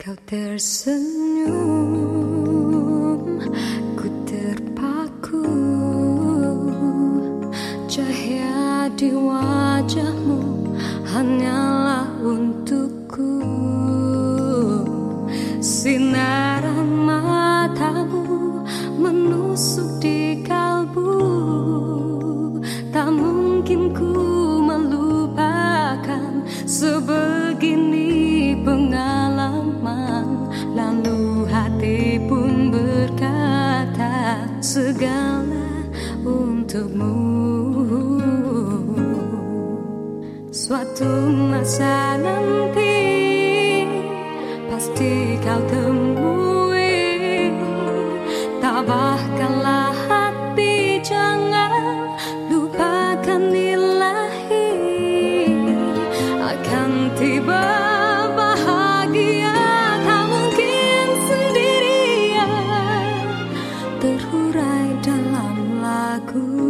Kau tersenyum, ku terpaku. Cahaya di wajahmu hanyalah untukku. Sinaran segala untukmu. Suatu masa nanti pasti kau temui dalam